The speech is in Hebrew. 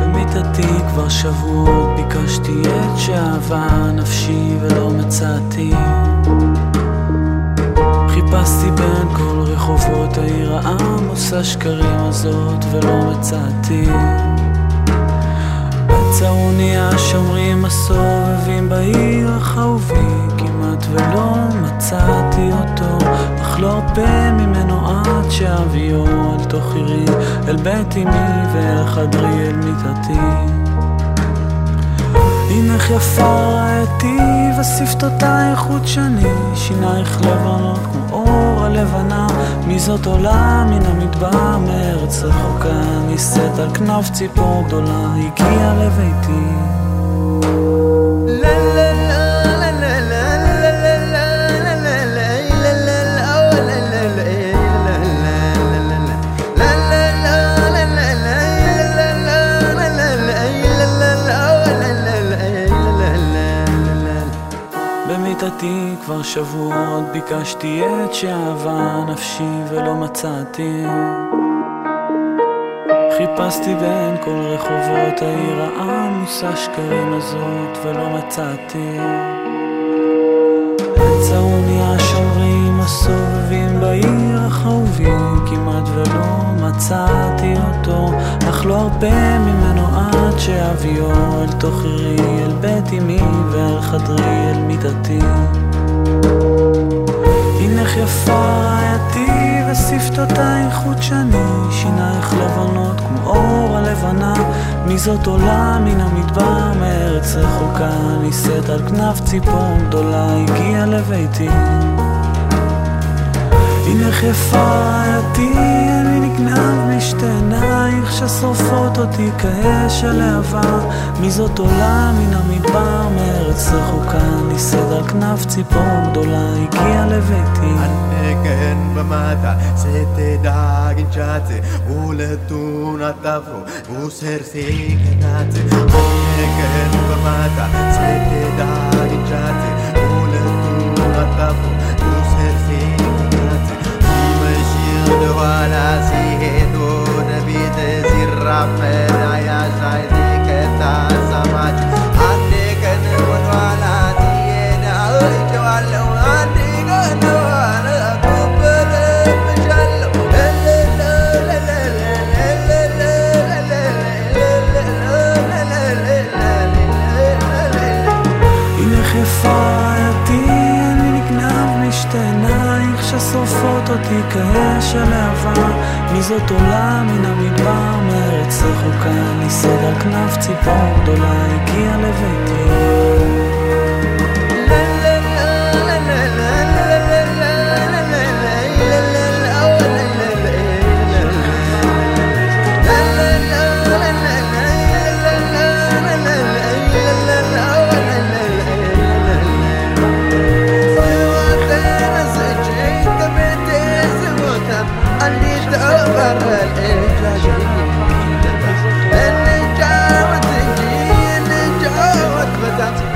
במיטתי כבר שבועות ביקשתי את שאהבה נפשי ולא מצאתי חיפשתי בין כל רחובות העיר העמוס השקרים הזאת ולא מצאתי. בצעוניה שומרים הסובבים בעיר החהובי כמעט ולא מצאתי אותו. אך לא הרבה ממנו עד שאביו אל תוך עירי אל בית אמי ואל חדרי אל מיטתי. הנך יפה רעייתי ושפתותייך חודשני שינייך לבנות כמו אור הלבנה מי זאת עולה מן המדבר מארץ רחוקה נישאת על כנף ציפור גדולה הגיעה לביתי במיטתי כבר שבועות ביקשתי את שאהבה נפשי ולא מצאתי. חיפשתי בין כל רחובות העיר העמוס השקרים הזאת ולא מצאתי. בצעוניה שומרים הסובבים בעיר החהובים כמעט ולא מצאתי אותו אך לא הרבה ממנו עד שאביו אל תוך עירי אל בית אמי ואל חדרי אל מיטתי הנך יפה רעייתי ושפתותייך חודשני שינייך לבנות כמו אור הלבנה. מי זאת עולה מן המדבר מארץ רחוקה נישאת על כנף ציפור גדולה הגיעה לביתי. הנך יפה רעייתי אני שתי עינייך ששורפות אותי כאש הלהבה. מי זאת עולה מן המדבר מארץ רחוקה ניסד על כנף ציפור גדולה הגיע לביתי. הנגן במטה שתדאג אינצ'אצה ולתונה תבוא וסרסיק נאצה הנגן במטה שתדאג אינצ'אצה ששורפות אותי כאש הלהבה מי זאת עולה מן המדבר מארץ רחוקה נישאת על כנף ציפור גדולה הגיעה לביתי that's